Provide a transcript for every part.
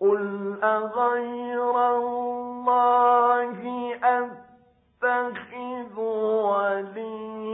قل أغير الله أتخذ وليا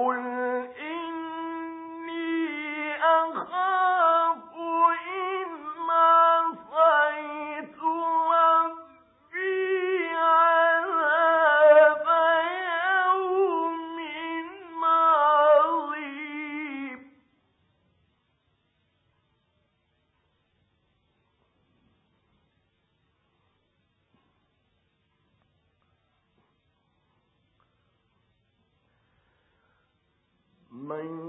قل من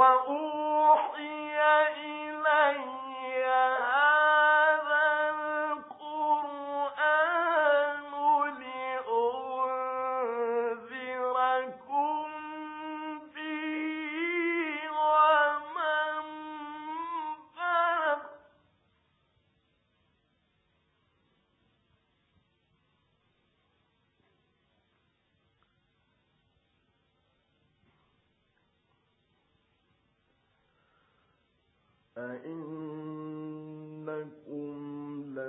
وأوحي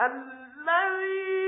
الذي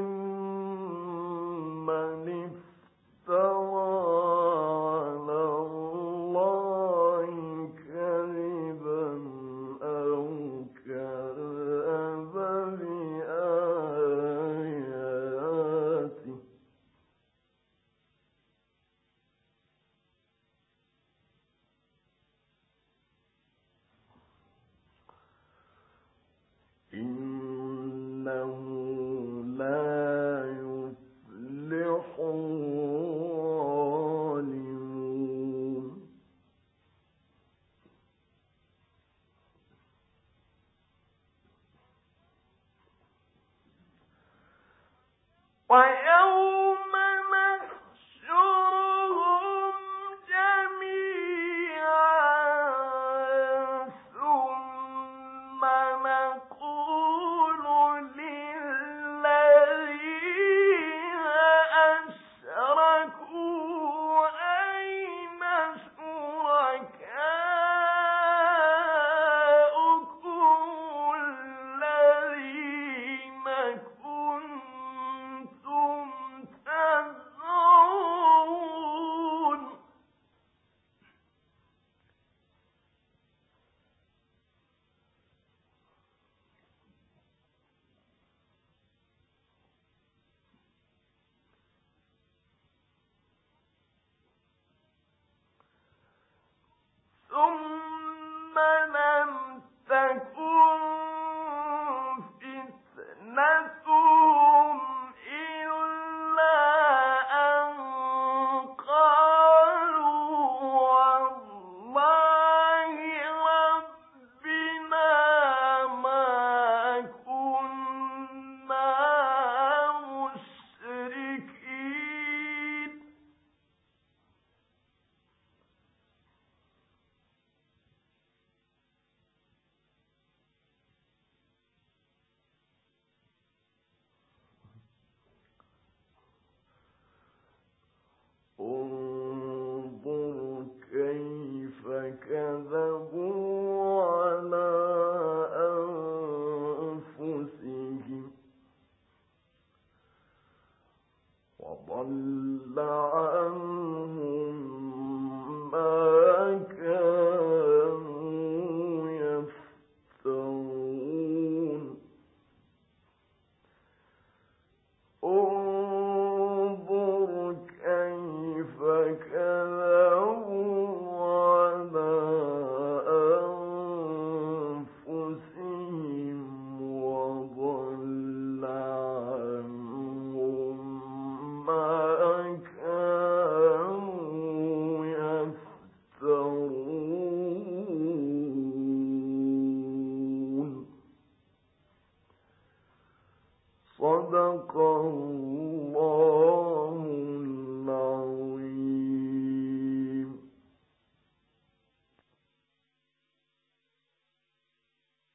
عن